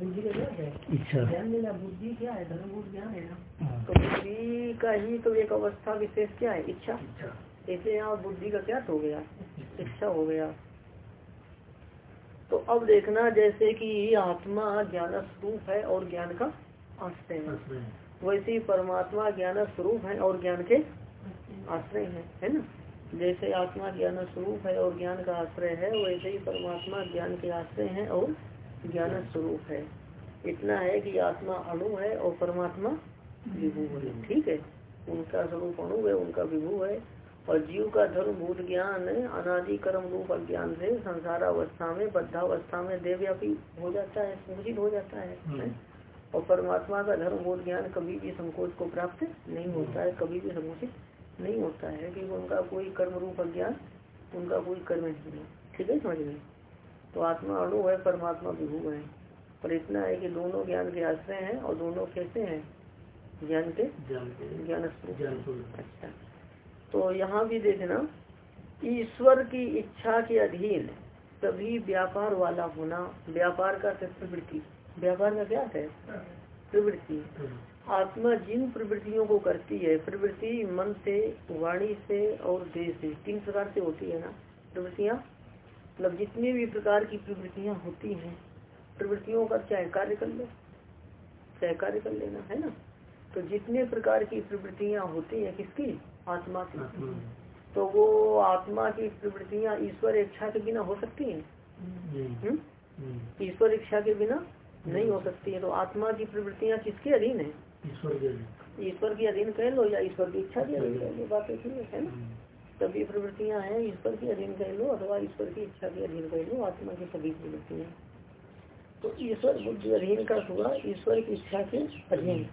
है। इच्छा बुद्धि क्या है? है। तो बुद्धि का ही तो एक अवस्था विशेष क्या है? इच्छा। इसलिए यहाँ बुद्धि का क्या हो गया? इच्छा हो गया। तो अब देखना जैसे कि आत्मा ज्ञान स्वरूप है और ज्ञान का आश्रय है। वैसे ही परमात्मा ज्ञान स्वरूप है और ज्ञान के आश्रय है है ना? जैसे आत्मा ज्ञान स्वरूप है और ज्ञान का आश्रय है वैसे ही परमात्मा ज्ञान के आश्रय है और ज्ञान स्वरूप है। इतना है कि आत्मा अणु है और परमात्मा विभू है। ठीक है? उनका स्वरूप अणु है उनका विभू है। और जीव का धर्म भूत ज्ञान अनादि कर्म रूप अज्ञान से संसार अवस्था में बद्धावस्था में देवव्यापी हो जाता है संकुचित हो जाता है, है? और परमात्मा का धर्म बोध ज्ञान कभी भी संकोच को प्राप्त नहीं होता है कभी भी संकुचित नहीं होता है क्योंकि उनका कोई कर्म रूप अज्ञान उनका कोई कर्म नहीं है। ठीक है? समझ में तो आत्मा अणु है परमात्मा विभू है। पर इतना है कि दोनों ज्ञान के आश्रय हैं और दोनों कैसे हैं? ज्ञान के? ज्ञान अच्छा। तो यहाँ भी देखना ईश्वर की इच्छा के अधीन सभी व्यापार वाला होना व्यापार का प्रवृत्ति। व्यापार का क्या है? प्रवृत्ति। आत्मा जिन प्रवृत्तियों को करती है प्रवृत्ति मन से वाणी से और देह से तीन प्रकार से होती है ना प्रवृत्तियाँ? मतलब जितनी भी प्रकार की प्रवृत्तियाँ होती हैं प्रवृत्तियों का चाहे कार्य कर लो चाहे कार्य कर लेना है ना? तो जितने प्रकार की प्रवृत्तियाँ होती हैं किसकी? आत्मा की। तो वो आत्मा की प्रवृत्तियाँ ईश्वर इच्छा के बिना हो सकती हैं? हम्म? ईश्वर इच्छा के बिना नहीं हो सकती है। तो आत्मा की प्रवृत्तियाँ किसके अधीन है? ईश्वर के अधीन। कह लो या ईश्वर की इच्छा के अधीन कह लो बात है ना? सभी प्रवृत्तियाँ हैं ईश्वर की अधीन कह लो, अथवा ईश्वर की इच्छा के अधीन कह लो, आत्मा की सभी प्रवृत्तियाँ। तो ईश्वर बुद्धि अधीन का हुआ ईश्वर की इच्छा के अधीन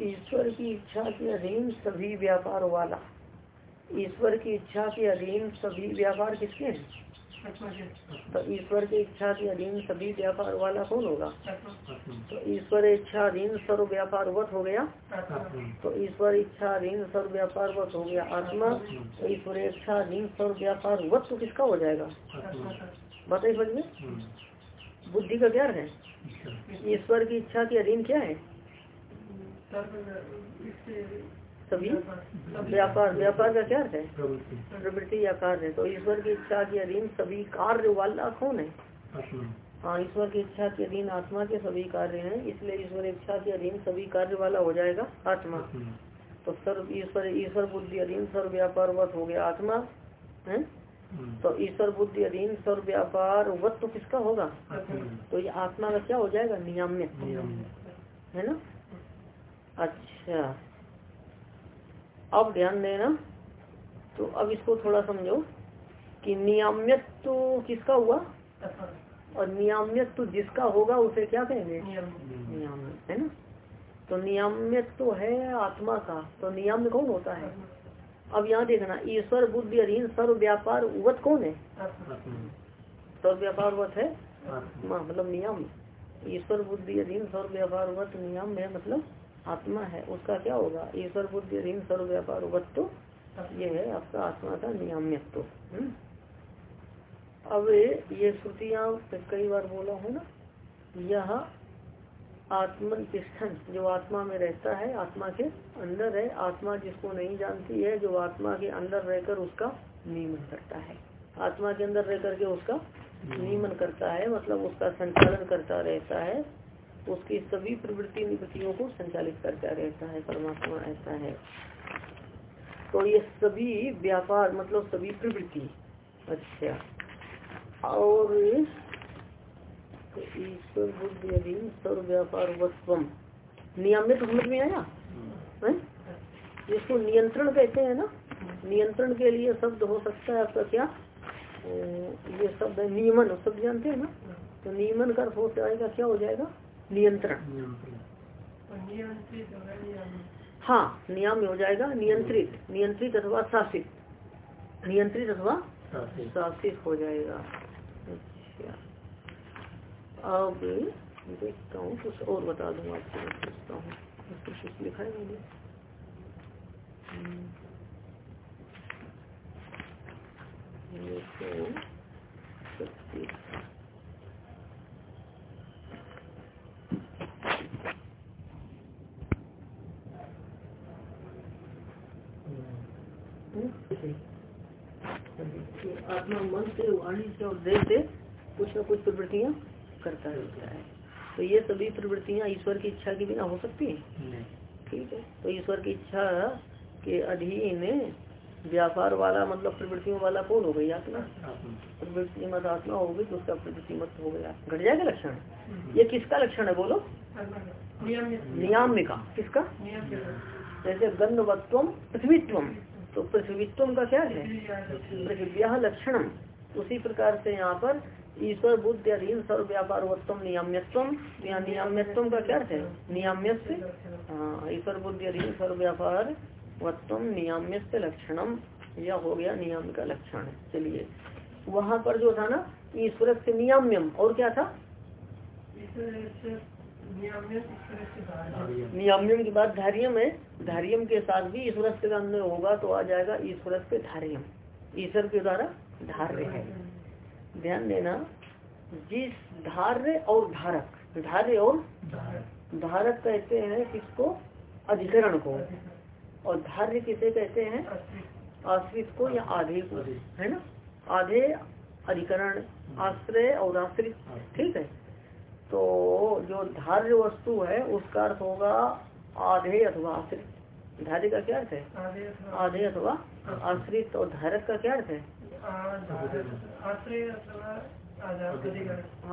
ईश्वर की इच्छा के अधीन सभी व्यापार वाला। ईश्वर की इच्छा के अधीन सभी व्यापार किसके हैं? तो ईश्वर की इच्छा के अधीन सभी व्यापार वाला कौन होगा? तो ईश्वर इच्छा अधीन सर्व व्यापार वत हो गया। तो ईश्वर इच्छा अधीन सर्व व्यापार वत हो गया। आत्मा तो ईश्वर इच्छा अधीन सर्व व्यापार वत तो किसका हो जाएगा? बताइए समझ में। बुद्धि का क्या है। ईश्वर की इच्छा के अधीन क्या है? सभी? व्यापार व्यापार का क्या है? प्रवृत्ति या कार्य। तो ईश्वर की इच्छा के अधीन सभी कार्य वाला कौन है? हाँ ईश्वर की इच्छा के अधीन आत्मा के सभी कार्य हैं इसलिए ईश्वर इच्छा के अधीन सभी कार्य वाला हो जाएगा आत्मा। तो सर्व ईश्वर ईश्वर बुद्धि अधीन सर्व व्यापार वत हो गया आत्मा है? तो ईश्वर बुद्धि अधीन सर्व व्यापार वत तो किसका होगा? तो ये आत्मा का क्या हो जाएगा? नियाम्य। है ना? अच्छा। अब ध्यान देना तो अब इसको थोड़ा समझो कि नियाम्यत तो किसका हुआ? और नियाम्यत तो जिसका होगा उसे क्या कहेंगे? नियाम्य। है ना? तो नियाम्यत तो है आत्मा का तो नियाम्य कौन होता है? अब यहाँ देखना ईश्वर बुद्धि अधीन सर्व व्यापार वत कौन है? सर्व व्यापार वत है मतलब नियम ईश्वर बुद्धि अधीन सर्व व्यापार वत नियम है मतलब आत्मा है उसका क्या होगा? ईश्वर बुद्धि अधीन सर्व व्यापार वत्व ये है आपका आत्मा का नियाम्यत्व। हम्म। अब ये श्रुतियाँ कई बार बोला हूँ ना यह आत्मन तिष्ठन जो आत्मा में रहता है आत्मा के अंदर है आत्मा जिसको नहीं जानती है जो आत्मा के अंदर रहकर उसका नियमन करता है। आत्मा के अंदर रह करके उसका नियमन करता है मतलब उसका संचालन करता रहता है उसकी सभी प्रवृत्ति निवृत्तियों को संचालित करता रहता है परमात्मा ऐसा है। तो ये सभी व्यापार मतलब सभी प्रवृत्ति। अच्छा। और तो ईश्वर बुद्धि अधीन सर्व व्यापार वत्वम नियमित समझ में आया? है? जिसको नियंत्रण कहते हैं ना नियंत्रण के लिए शब्द हो सकता है आपका क्या? ये शब्द है नियमन शब्द जानते हैं ना? तो नियमन का हो जाएगा क्या हो जाएगा? नियंत्रण। हाँ नियम हो जाएगा नियंत्रित। नियंत्रित अथवा शासित। नियंत्रित अथवा शासित। हो जाएगा। अच्छा। अब देखता हूँ कुछ और बता दूँगा आपको पूछता हूँ। कुछ लिखा है मैंने तो ना आत्मा मन से वाणी से और देह से कुछ न कुछ प्रवृत्तियाँ करता रहता है। तो ये सभी प्रवृत्तियाँ ईश्वर की इच्छा के बिना हो सकती है? ठीक है। तो ईश्वर की इच्छा के अधीन व्यापार वाला मतलब प्रवृत्तियों वाला कौन हो गई आत्मा? प्रवृत्ति मत आत्मा हो गई तो उसका प्रवृत्ति मत हो गया। घट जाएगा लक्षण? ये किसका लक्षण है बोलो? नियाम्य। का। किसका? जैसे गंधवत्व पृथ्वीत्व तो पृथ्वीत्व का क्या है? पृथ्व्या लक्षणम उसी प्रकार से यहाँ पर ईश्वर, बुद्ध, अधीन, सर्व व्यापार वत्तम नियाम्यत्व यहाँ नियाम्यत्व का क्या है? नियाम्य हाँ ईश्वर, बुद्ध, अधीन, सर्व व्यापार वत्तम नियाम्य लक्षणम। यह हो गया नियम का लक्षण। चलिए। वहाँ पर जो था ना ईश्वर से नियाम्यम, और क्या था? नियाम्यम के बाद धार्यम है। धार्यम के साथ भी ईश्वर के अंदर होगा तो आ जाएगा ईश्वर के धार्यम। ईश्वर के द्वारा धार्य है। ध्यान देना, जिस धार्य और धारक, धार्य और धारक कहते हैं किसको? अधिकरण को। और धार्य किसे कहते हैं? आश्रित को या आधे को, है ना? आधे अधिकरण, आश्रय और आश्रित, ठीक है? तो जो धार्य वस्तु है उसका अर्थ होगा आधे अथवा आश्रित। धार्य का क्या अर्थ है? आधे अथवा आश्रित। और धारक का क्या अर्थ है?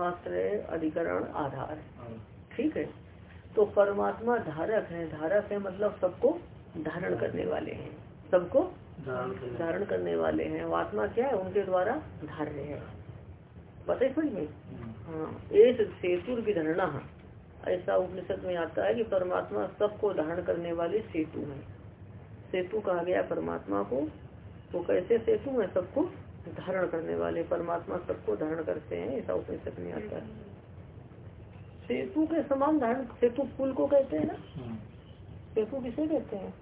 आश्रय अधिकरण। आधार। ठीक है। तो परमात्मा धारक है। धारक है मतलब सबको धारण करने वाले हैं। सबको धारण करने वाले। हैं। आत्मा क्या है? उनके द्वारा धार्य है। पता समझ में? हाँ एक सेतु की धरना ऐसा उपनिषद में आता है कि परमात्मा सबको धारण करने वाले सेतु है। सेतु कहा गया परमात्मा को। तो कैसे सेतु है? सबको धारण करने वाले परमात्मा सबको धारण करते हैं ऐसा उपनिषद में आता है। सेतु के समान धारण सेतु पुल को कहते हैं ना? हाँ। सेतु किसे कहते हैं?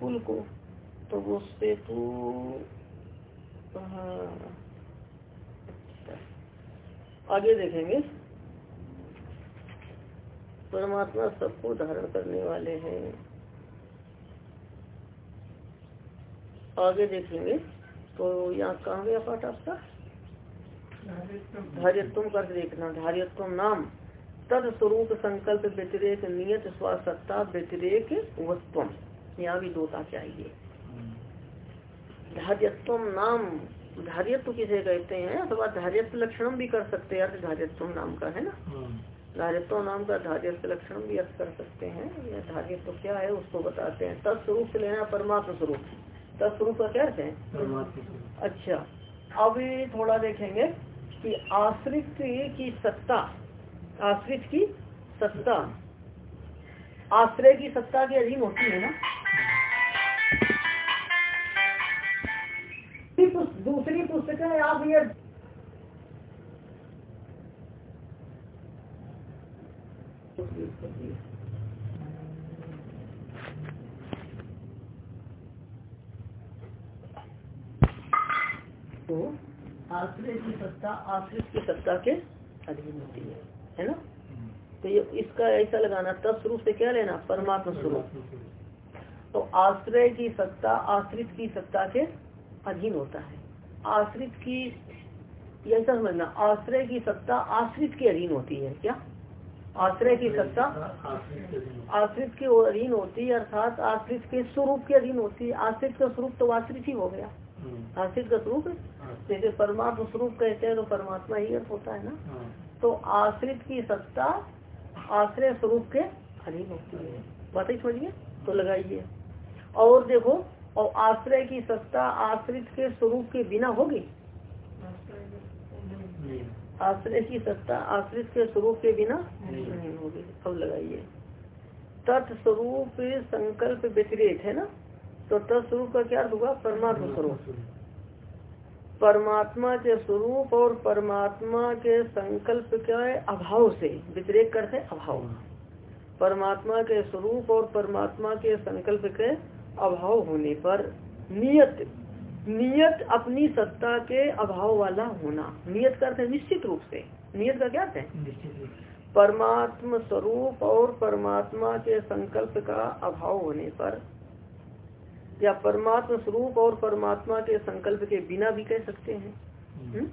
पुल को। तो वो सेतु आगे देखेंगे। परमात्मा सबको धारण करने वाले हैं। आगे देखेंगे। तो यहाँ कहा गया पाठ आपका? धार्यत्व कर देखना। धार्यत्व नाम। तद स्वरूप संकल्प व्यतिरेक नियत स्वासत्ता व्यतिरेक वत्वम। यहाँ भी दोता चाहिए धार्यत्व नाम। धार्यत्व किसे कहते हैं? अथवा धार्यत्व लक्षण भी कर सकते हैं अर्थ धार्यत्व नाम का है ना? धार्यत्व नाम का धार्यत्व लक्षण भी अर्थ कर सकते हैं। या धार्यत्व क्या है उसको बताते हैं। तत्स्वरूप से लेना परमात्म स्वरूप। तत्स्वरूप का क्या अर्थ है? अच्छा अभी थोड़ा देखेंगे कि आश्रित की सत्ता आश्रित की सत्ता आश्रय की सत्ता के अधीन होती है ना? दूसरी पुस्तकें आप ये तो आश्रय की सत्ता आश्रित की सत्ता के अधीन होती है है ना? तो ये इसका ऐसा लगाना तब स्वरूप से क्या लेना? परमात्मा स्वरूप तो आश्रय की सत्ता आश्रित की सत्ता के अधीन होता है। आश्रित की ऐसा समझना आश्रय की सत्ता आश्रित के अधीन होती है क्या? आश्रय की सत्ता आश्रित के अधीन होती है। अर्थात आश्रित के स्वरूप के अधीन होती है। आश्रित का स्वरूप तो आश्रित ही हो गया। हम्म। आश्रित का स्वरूप जैसे परमात्मा स्वरूप कहते हैं तो परमात्मा ही अर्थ होता है ना? हाँ। तो आश्रित की सत्ता आश्रय स्वरूप के अधीन होती है। बात ही समझिए? तो लगाइए। और देखो और आश्रय की सत्ता आश्रित के स्वरूप के बिना होगी? आश्रय की सत्ता आश्रित के स्वरूप के बिना नहीं। होगी। अब लगाइए। तत्स्वरूप संकल्प व्यतिरेक है ना? तो तत्स्वरूप का क्या होगा परमात्मा स्वरूप। परमात्मा के स्वरूप और परमात्मा के संकल्प के अभाव से व्यतिरेक करते अभाव। परमात्मा के स्वरूप और परमात्मा के संकल्प के अभाव होने पर नियत नियत अपनी सत्ता के अभाव वाला होना। नियत करते निश्चित रूप से। नियत का क्या अर्थ है? परमात्म स्वरूप और परमात्मा के संकल्प का अभाव होने पर या परमात्मा स्वरूप और परमात्मा के संकल्प के बिना भी कह सकते हैं। हम्म?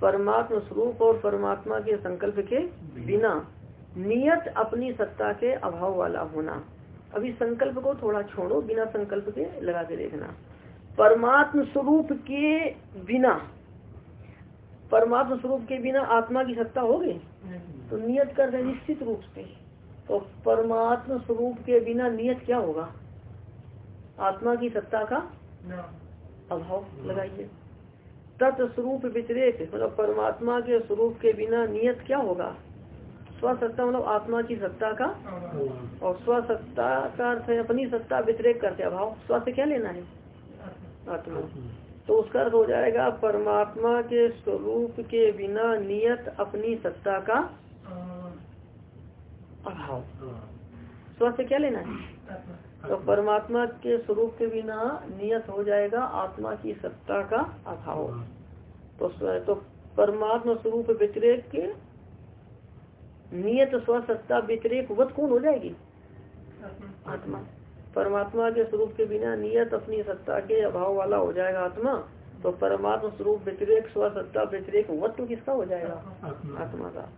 परमात्मा स्वरूप और परमात्मा के संकल्प के बिना नियत अपनी सत्ता के अभाव वाला होना। अभी संकल्प को थोड़ा छोड़ो बिना संकल्प के लगा के देखना। परमात्म स्वरूप के बिना परमात्म स्वरूप के बिना आत्मा की सत्ता होगी? तो नियत कर रहे निश्चित रूप से। तो परमात्म स्वरूप के बिना नियत क्या होगा? आत्मा की सत्ता का अभाव लगाइए। तत्स्वरूप व्यतिरेक मतलब परमात्मा के स्वरूप के बिना नियत क्या होगा? स्वसत्ता मतलब आत्मा की सत्ता का और स्वसत्ता का अर्थ है अपनी सत्ता व्यतिरेक करते अभाव स्व से क्या लेना है? आत्मा। तो उसका अर्थ हो जाएगा परमात्मा के स्वरूप के बिना नियत अपनी सत्ता का अभाव। स्व से क्या लेना है? तो परमात्मा के स्वरूप के बिना नियत हो जाएगा आत्मा की सत्ता का अभाव। तो तो परमात्मा स्वरूप व्यतिरेक के नियत स्वसत्ता व्यतिरेक वत कौन हो जाएगी? आत्मा। परमात्मा के स्वरूप के बिना नियत अपनी सत्ता के अभाव वाला हो जाएगा आत्मा तो परमात्मा स्वरूप व्यतिरेक स्वसत्ता व्यतिरेक वत्व किसका हो जाएगा? आत्मा। का।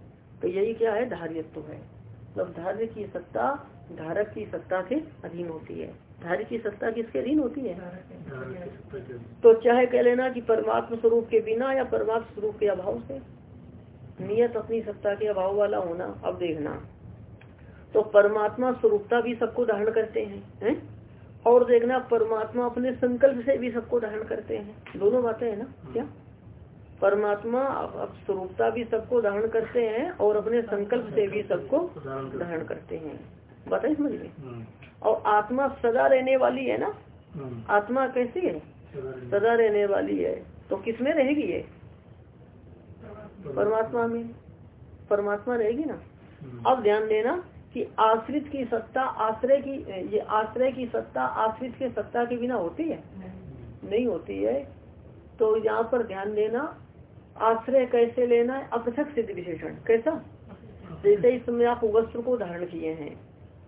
तो यही क्या है? धार्यत्व है। मतलब धार्य की सत्ता धारक की सत्ता के अधीन होती है। धार्य की सत्ता किसके अधीन होती है? तो चाहे कह लेना कि परमात्मा स्वरूप के बिना या परमात्मा स्वरूप के अभाव से। नियत अपनी सत्ता के अभाव वाला होना अब देखना। तो परमात्मा स्वरूपता भी सबको धारण करते हैं है? और देखना परमात्मा अपने संकल्प से भी सबको धारण करते हैं। दोनों बातें है ना क्या? परमात्मा अब स्वरूपता भी सबको धारण करते हैं और अपने संकल्प से भी सबको धारण करते हैं। बताए समझ में हम्म। और आत्मा सदा रहने वाली है ना? हम्म। आत्मा कैसी है? सदा रहने वाली है। तो किसमें रहेगी ये? परमात्मा में परमात्मा रहेगी ना? हम्म। अब ध्यान देना कि आश्रित की सत्ता आश्रय की ये आश्रय की सत्ता आश्रित के सत्ता के बिना होती है? नहीं। होती है। तो यहाँ पर ध्यान देना आश्रय कैसे लेना है? अपृथक सिद्ध विशेषण। कैसा? जैसे इस समय आप वस्त्र को धारण किए हैं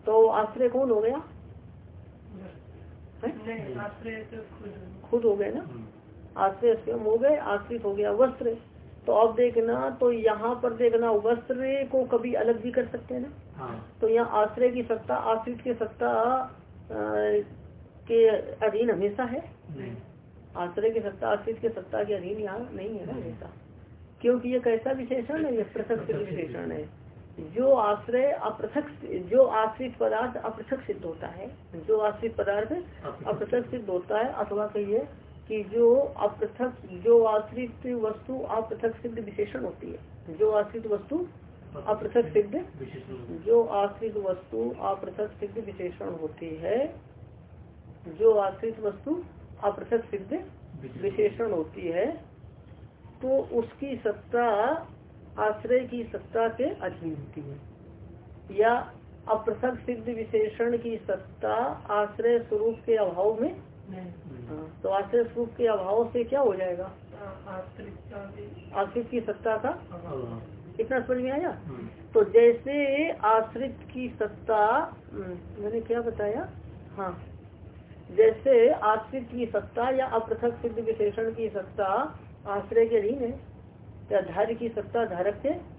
तो आश्रय कौन हो गया? आश्रय खुद। हो गए ना? आश्रय स्वयं हो गए आश्रित हो गया वस्त्र। तो अब देखना तो यहाँ पर देखना वस्त्र को कभी अलग भी कर सकते हैं ना? हाँ। तो यहाँ आश्रय की सत्ता आश्रित की सत्ता के अधीन हमेशा है? आश्रय की सत्ता आश्रित की सत्ता के अधीन यहाँ नहीं है ना हमेशा। क्योंकि ये कैसा विशेषण है? ये पृथक विशेषण है। जो आश्रय अपृथक जो आश्रित पदार्थ अपृथक सिद्ध होता है जो आश्रित पदार्थ अपृथक सिद्ध होता है अथवा कहिए कि जो अपृथक, जो आश्रित वस्तु अपृथक सिद्ध विशेषण होती है। जो आश्रित वस्तु अपृथक सिद्ध जो आश्रित वस्तु अपृथक सिद्ध विशेषण होती है, जो आश्रित वस्तु अपृथक सिद्ध विशेषण होती है तो उसकी सत्ता, आश्रय की सत्ता के अधीन होती है। या अपृथक सिद्ध विशेषण की सत्ता आश्रय स्वरूप के अभाव में तो आश्रय स्वरूप के अभाव से क्या हो जाएगा? आश्रित की सत्ता का? इतना समझ में आया। तो जैसे आश्रित की सत्ता हम्म, मैंने क्या बताया? हाँ। जैसे आश्रित की सत्ता या अपृथक सिद्ध विशेषण की सत्ता आश्रय के अधीन है या धार्य की सत्ता धारक के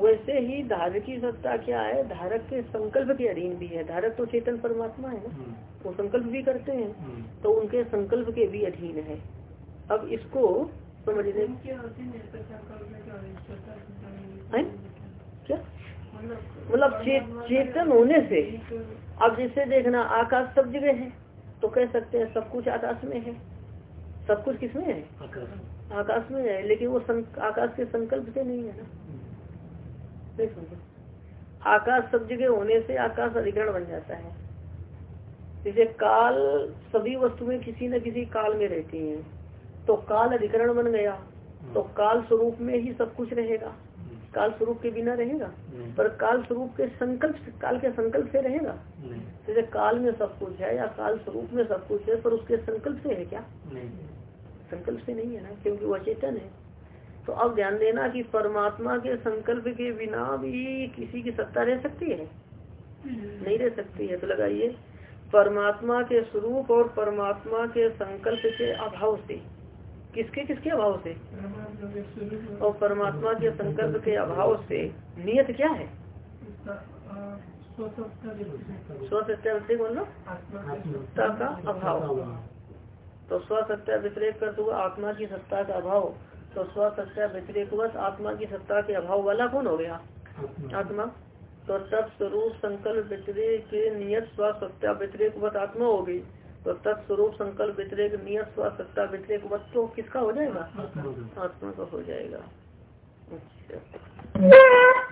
वैसे ही धारक की सत्ता क्या है? धारक के संकल्प के अधीन भी है। धारक तो चेतन परमात्मा है ना। हम्म। वो संकल्प भी करते हैं। हम्म। तो उनके संकल्प के भी अधीन है। अब इसको समझने क्या मतलब चे, चेतन होने से अब जैसे देखना आकाश सब जगह है तो कह सकते हैं सब कुछ आकाश में है। सब कुछ किसमें है? आकाश में। है लेकिन वो आकाश के संकल्प से नहीं है ना। समझो आकाश सब जगह होने से आकाश अधिकरण बन जाता है। जैसे काल सभी वस्तुएँ किसी न किसी काल में रहती हैं। तो काल अधिकरण बन गया तो काल स्वरूप में ही सब कुछ रहेगा। काल स्वरूप के बिना रहेगा। पर काल स्वरूप के संकल्प काल के संकल्प से रहेगा। जैसे काल में सब कुछ है या काल स्वरूप में सब कुछ है पर उसके संकल्प से है क्या? संकल्प से नहीं है ना क्योंकि वह चेतन है। तो अब ध्यान देना कि परमात्मा के संकल्प के बिना भी किसी की सत्ता रह सकती है? नहीं रह सकती है तो लगाइए। परमात्मा के स्वरूप और परमात्मा के संकल्प के अभाव से। किसके किसके अभाव से? और परमात्मा के संकल्प के अभाव से नियत क्या है? स्वसत्यावृत्ति मतलब सत्ता का अभाव। तो स्वसत्या व्यतिरेक कर दूँगा आत्मा की सत्ता का अभाव। तो स्वसत्ता व्यतिरेक आत्मा की सत्ता के अभाव वाला कौन हो गया? आत्मा। तो तत्स्वरूप संकल्प व्यतिरेक के नियत स्वसत्या व्यतिरेक आत्मा हो गई। तो तत्स्वरूप संकल्प व्यतिरेक नियत स्वसत्ता व्यतिरेक तो किसका हो जाएगा? आत्मा का हो जाएगा। अच्छा।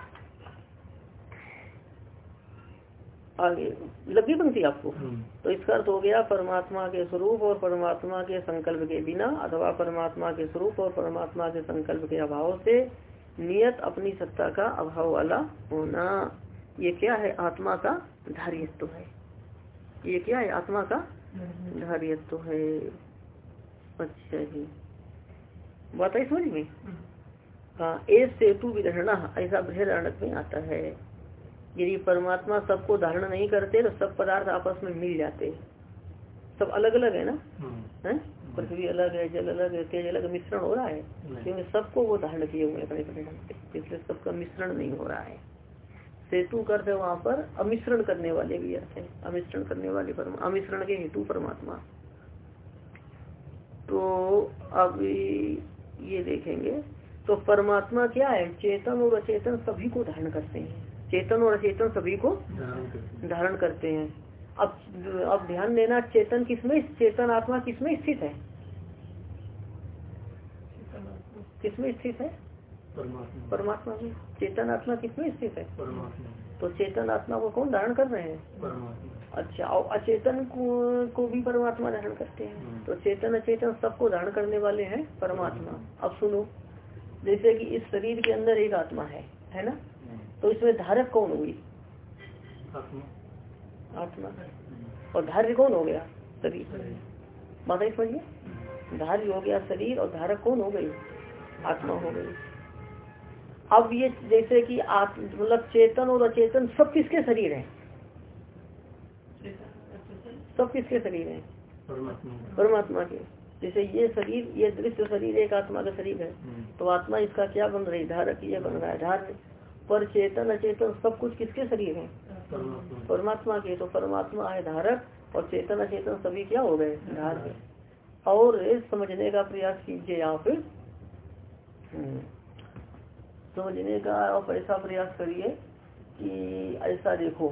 आगे लगी पंक्ति आपको। हम्म। तो इसका अर्थ हो गया परमात्मा के स्वरूप और परमात्मा के संकल्प के बिना अथवा परमात्मा के स्वरूप और परमात्मा के संकल्प के अभाव से नियत अपनी सत्ता का अभाव वाला होना। ये क्या है? आत्मा का धारियत्व है। ये क्या है? आत्मा का धारियत्व है। अच्छा जी। बात है समझ में? हम्म। हाँ ए सेतु विधरणा ऐसा बृहद में आता है। यदि परमात्मा सबको धारण नहीं करते तो सब पदार्थ आपस में मिल जाते सब अलग अलग है ना? हम्म। है? पृथ्वी अलग है जल अलग है तेज अलग मिश्रण हो रहा है। क्योंकि सबको वो धारण किए हुए अपने अपने ढंग से इसलिए सबका मिश्रण नहीं हो रहा है। सेतु करते वहाँ पर अमिश्रण करने वाले भी अर्थ है। अमिश्रण करने वाले परमा अमिश्रण के हेतु परमात्मा। तो अब ये देखेंगे तो परमात्मा क्या है? चेतन और अचेतन सभी को धारण करते हैं। चेतन और अचेतन सभी को धारण करते हैं। अब अब ध्यान देना चेतन किसमें चेतन आत्मा किसमें स्थित है? किसमें स्थित है? परमात्मा। में। चेतन आत्मा किसमें स्थित है? तो चेतन आत्मा को कौन धारण कर रहे हैं? अच्छा और अचेतन को, को भी परमात्मा धारण करते हैं। हम्म। तो चेतन अचेतन सबको धारण करने वाले हैं परमात्मा। अब सुनो जैसे कि इस शरीर के अंदर एक आत्मा है है ना? तो इसमें धारक कौन हुई आत्मा। और धार्य कौन हो गया? शरीर। माता समझिए? धार्य हो गया शरीर और धारक कौन हो गई? आत्मा हो गई। अब ये जैसे कि आप मतलब चेतन और अचेतन सब किसके शरीर हैं? सब किसके शरीर हैं? परमात्मा के। जैसे ये शरीर ये दृश्य शरीर एक आत्मा का शरीर है हम्म। तो आत्मा इसका क्या बन रही? धारक ये बन रहा है। धार्य। पर चेतन अचेतन सब कुछ किसके शरीर है परमात्मा। के। तो परमात्मा है धारक और चेतन अचेतन सभी क्या हो गए? धार और समझने का प्रयास कीजिए आप हम्म। समझने का आप ऐसा प्रयास करिए कि ऐसा देखो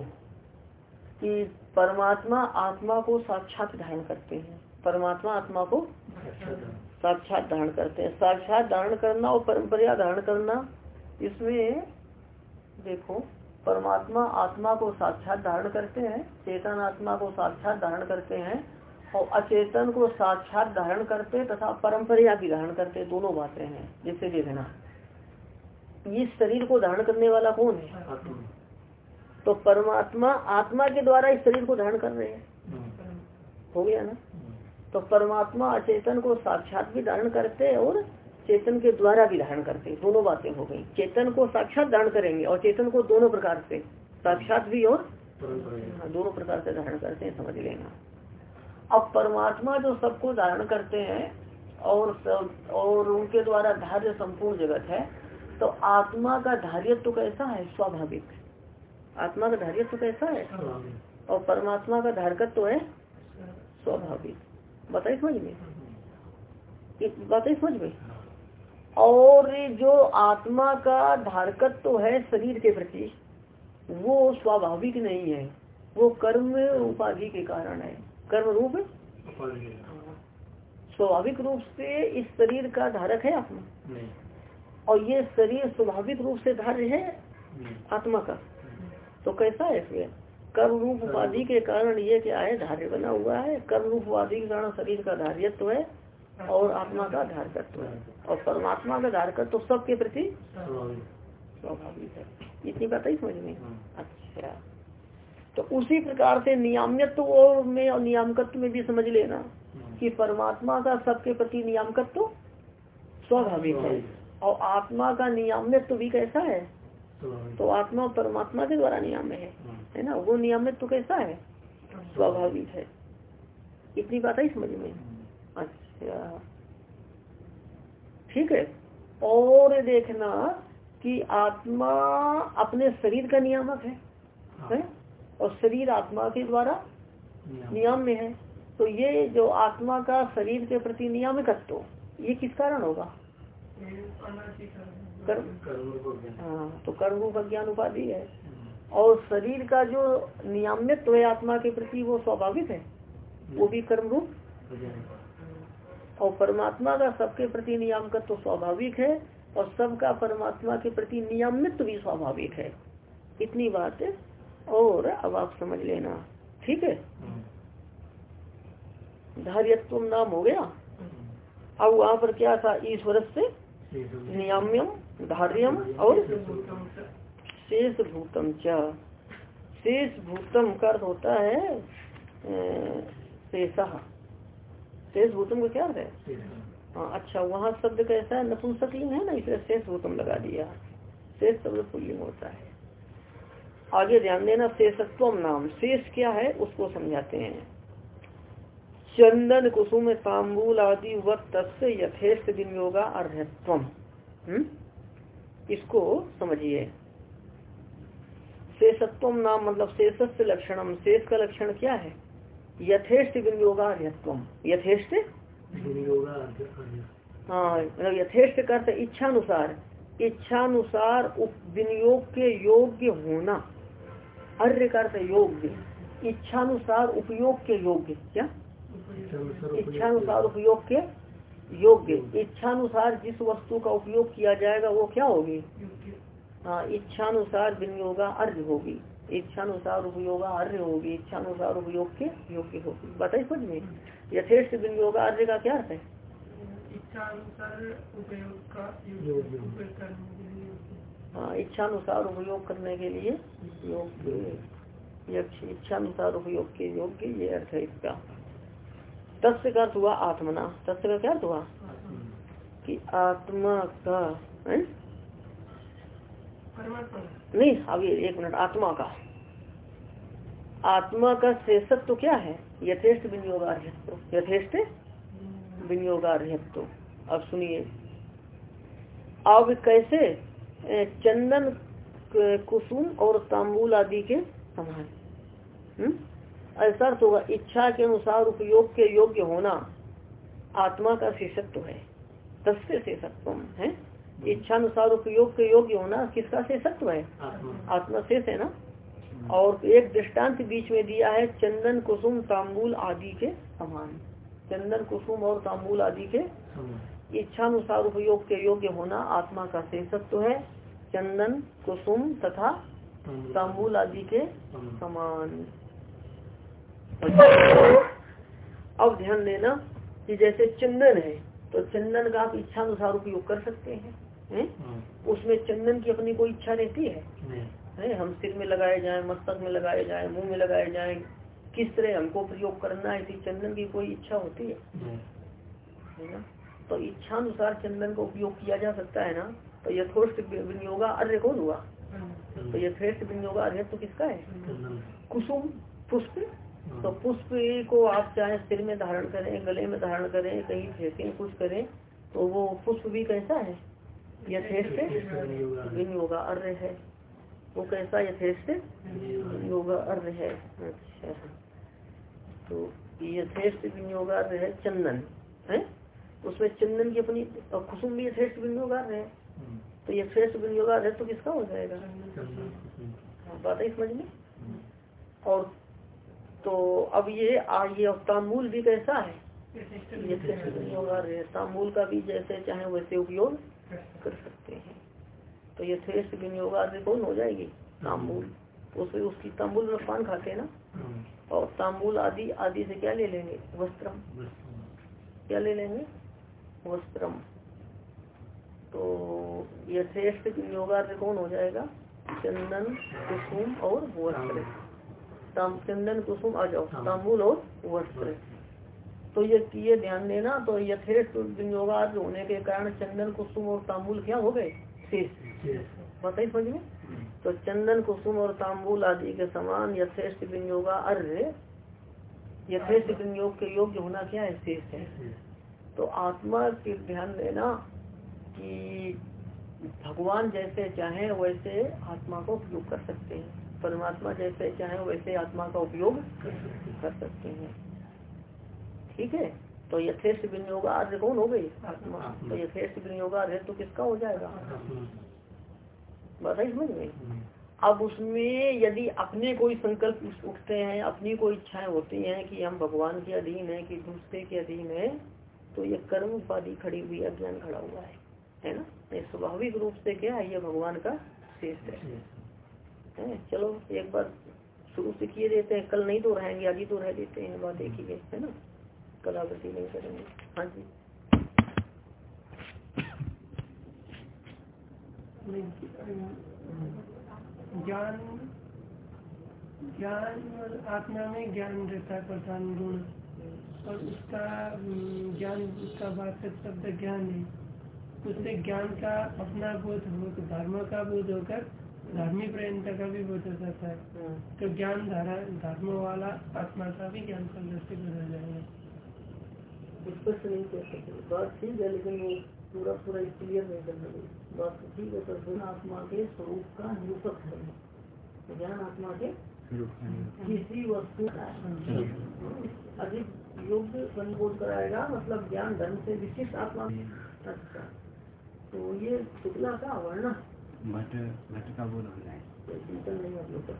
कि परमात्मा आत्मा को साक्षात धारण करते हैं। परमात्मा आत्मा को साक्षात धारण करते हैं। साक्षात धारण करना और परंपरा धारण करना इसमें देखो परमात्मा आत्मा को साक्षात धारण करते हैं चेतन आत्मा को साक्षात धारण करते हैं और अचेतन को साक्षात धारण करते तथा परंपरा भी धारण करते दोनों बातें हैं जिससे देखना। इस शरीर को धारण करने वाला कौन है? तो परमात्मा आत्मा के द्वारा इस शरीर को धारण कर रहे हैं। हो गया ना? तो परमात्मा अचेतन को साक्षात भी धारण करते और चेतन के द्वारा भी धारण करते हैं। दोनों बातें हो गई। चेतन को साक्षात धारण करेंगे और चेतन को दोनों प्रकार से साक्षात भी और हाँ, दोनों प्रकार से धारण करते हैं समझ लेना। अब परमात्मा जो सबको धारण करते हैं और सब और उनके द्वारा धार्य संपूर्ण जगत है तो आत्मा का धार्यत्व तो कैसा है? स्वाभाविक। आत्मा का धार्यत्व तो कैसा है? और परमात्मा का धारकत्व तो है? स्वाभाविक। बताइए समझ में? बताइए समझ में? और जो आत्मा का धारकत्व तो है शरीर के प्रति वो स्वाभाविक नहीं है। वो कर्म उपाधि के कारण है। कर्म रूप? स्वाभाविक रूप से इस शरीर का धारक है आत्मा। और ये शरीर स्वाभाविक रूप से धार्य है आत्मा का। तो कैसा है इसमें? कर्म रूप उपाधि के कारण ये क्या है? धार्य बना हुआ है। कर्म रूप उपाधि के कारण शरीर का धार्यत्व तो है। और आत्मा का धारकत्व और परमात्मा का धारकत्व तो सबके प्रति स्वाभाविक है। इतनी बात ही समझ में? अच्छा। तो उसी प्रकार से नियाम्यत्व में और नियामकत्व में भी समझ लेना कि परमात्मा का सबके प्रति नियामकत्व स्वाभाविक है। और आत्मा का नियाम्यत्व भी कैसा है? तो आत्मा परमात्मा के द्वारा नियाम है। है ना? वो नियामित तो कैसा है? स्वाभाविक है। इतनी बात है समझ में? अच्छा। ठीक है? और देखना कि आत्मा अपने शरीर का नियामक है, हाँ। और शरीर आत्मा के द्वारा नियम में है। तो ये जो आत्मा का शरीर के प्रति नियामकत्व ये किस कारण होगा? कर्म हाँ तो कर्म रूप अज्ञान उपाधि है। और शरीर का जो नियामित्व है आत्मा के प्रति वो स्वाभाविक है? वो भी कर्म रूप? और परमात्मा का सबके प्रति नियामकत्व तो स्वाभाविक है और सबका परमात्मा के प्रति नियमित्व भी स्वाभाविक है। इतनी बात और अब आप समझ लेना। ठीक है? धार्यत्व नाम हो गया? अब वहाँ पर क्या था? ईश्वर से नियाम्यम, धार्यम और शेष भूतम च। शेष भूतम का होता है शेषा। शेष भूतम का क्या अर्थ है? हाँ अच्छा वहाँ शब्द कैसा है नपुंसकलिंग है ना इसलिए शेष भूतम लगा दिया। शेष शब्द पुलिंग होता है। आगे ध्यान देना शेषत्व नाम। शेष क्या है उसको समझाते हैं। चंदन कुसुम तांबूल आदि वक्त यथेष्ट विनियोगा अर्हत्व हम्म? इसको समझिए। शेषत्व नाम मतलब शेष लक्षणम। शेष का लक्षण क्या है? यथेष्ट विनियोगा अर्हत्व यथेष्ट हाँ मतलब यथेष्ट करते इच्छानुसार। इच्छानुसार विनियोग के योग्य होना। अर्य करते योग्य। इच्छानुसार उपयोग के योग्य। क्या? इच्छानुसार उपयोग के। योग्य। इच्छानुसार जिस वस्तु का उपयोग किया जाएगा वो क्या होगी? हाँ इच्छानुसार विनियोगा अर्घ होगी। इच्छानुसार उपयोग अर्घ होगी इच्छानुसार उपयोग के योग्य होगी। बताइए कुछ में यथेष्ट विनियोगा अर्घ का क्या अर्थ है? हाँ इच्छानुसार उपयोग करने के लिए योग्य। इच्छानुसार उपयोग के योग्य ये अर्थ है इसका। तस्य का अर्थ हुआ आत्मना। तस्य का क्या अर्थ हुआ? कि आत्मा का है? नहीं अभी एक मिनट, आत्मा का। आत्मा का श्रेष्ठत्व तो क्या है? यथेष्ट विनियोगार्हत्व। यथेष्ट विनियोगार्हत्व। अब सुनिए। अब कैसे चंदन कुसुम और तांबूल आदि के समान। हम्म? ऐसा होगा, इच्छा के अनुसार उपयोग के योग्य होना आत्मा का शेषत्व है। तस्य शेषत्व है। इच्छा अनुसार उपयोग के योग्य होना किसका शेषत्व है? आत्मा। शेष है ना? और एक दृष्टांत बीच में दिया है चंदन कुसुम तांबूल आदि के समान। चंदन कुसुम और तांबूल आदि के इच्छानुसार उपयोग के योग्य होना आत्मा का शेषत्व है। चंदन कुसुम तथा तांबूल आदि के समान। अब ध्यान देना कि जैसे चंदन है तो चंदन का आप इच्छा अनुसार उपयोग कर सकते हैं। है? हाँ। उसमें चंदन की अपनी कोई इच्छा रहती है? है? हम सिर में लगाए जाए मस्तक में लगाए जाए मुँह में लगाए जाए किस तरह हमको प्रयोग करना है इसी चंदन की कोई इच्छा होती है? है ना? तो इच्छा अनुसार चंदन का उपयोग किया जा सकता है ना? तो यथोष्ट विनियोगा अर्य कौन हुआ? हाँ। तो यथेष्ट विनियोगा अर्य तो किसका है? कुसुम पुष्प। तो पुष्प को आप चाहे सिर में धारण करें गले में धारण करें कहीं फेंकें कुछ करें तो वो पुष्प भी कैसा है? यथेष्ट विनियोगा अर्य है। वो कैसा यथेष्ट विनियोगा अर्य है? अच्छा। तो यथेष्ट विनियोगार्य है चंदन है? उसमें चंदन की अपनी कुसुम भी यथेष्ट विनियोगार्य है। तो यथेष्ट विनियोगार्य है तो किसका हो जाएगा? हाँ, बात है समझ में? और तो अब ये आ, ये तामूल भी कैसा है? ये तामूल का भी जैसे चाहे वैसे उपयोग कर सकते हैं। तो ये श्रेष्ठ विनियोगार्य कौन हो जाएगी? तामूल उसे उसकी तांबुल में पान खाते हैं ना? और तांबुल आदि आदि से क्या ले लेंगे? वस्त्रम। क्या ले लेंगे? वस्त्रम। तो ये श्रेष्ठ विनियोगार्य कौन हो जाएगा? चंदन कुसुम और वस्त्र। चंदन कुसुम आ जाओ। हाँ। तांबुल और वस्त्र। तो ये ये ध्यान देना तो यथेष्ट विनियोगाद होने के कारण चंदन कुसुम और तांबुल क्या हो गए? शेष। बताइए समझ में? तो चंदन कुसुम और तांबुल आदि के समान यथेष्ट विनियोगा अर्घ यथेष्ट विनियोग के योग्य होना क्या है? शेष है। तो आत्मा के ध्यान देना कि भगवान जैसे चाहे वैसे आत्मा का उपयोग कर सकते हैं। परमात्मा जैसे चाहे वैसे आत्मा का उपयोग कर सकते हैं। ठीक है? तो यथेष्ट विनियोगार्थ कौन हो गई? आत्मा। तो यथेष्ट विनियोगार्थ तो किसका हो जाएगा? बता समझ में अब उसमें यदि अपने कोई संकल्प उठते हैं अपनी कोई इच्छाएँ होती हैं कि हम भगवान के अधीन है कि दूसरे के अधीन है तो ये कर्म उपाधि खड़ी हुई अज्ञान खड़ा हुआ है। है ना? ये स्वाभाविक रूप से क्या है? ये भगवान का शेष है, है? चलो एक बार शुरू से किए देते हैं। कल नहीं तो रहेंगे आज ही तो रह देते हैं। बात ही। है ना? कल आवृत्ति नहीं करेंगे। हाँ जी। ज्ञान ज्ञान आत्मा में ज्ञान रहता है प्रधान गुण। और उसका ज्ञान उसका वास्तव शब्द ज्ञान है। उससे ज्ञान का अपना बोध हो तो धर्म का बोध होकर धार्मिक प्रयंता का भी बोध हो। जाता है। हम्म। तो ज्ञान धारा धर्म वाला आत्मा का भी ज्ञान फल से बदल जाएगा। स्पष्ट नहीं कह सकते। बात ठीक है लेकिन वो पूरा पूरा क्लियर नहीं कर रही बात तो ठीक है गुण आत्मा के स्वरूप का निरूपक है। ज्ञान आत्मा के किसी वस्तु अधिक योग्य संबोध कराएगा मतलब ज्ञान धर्म से विशिष्ट आत्मा। अच्छा। तो ये शुक्ला का वर्ण भट्ट भट्ट का बोल हो जाए चिंतन नहीं आप लोग कर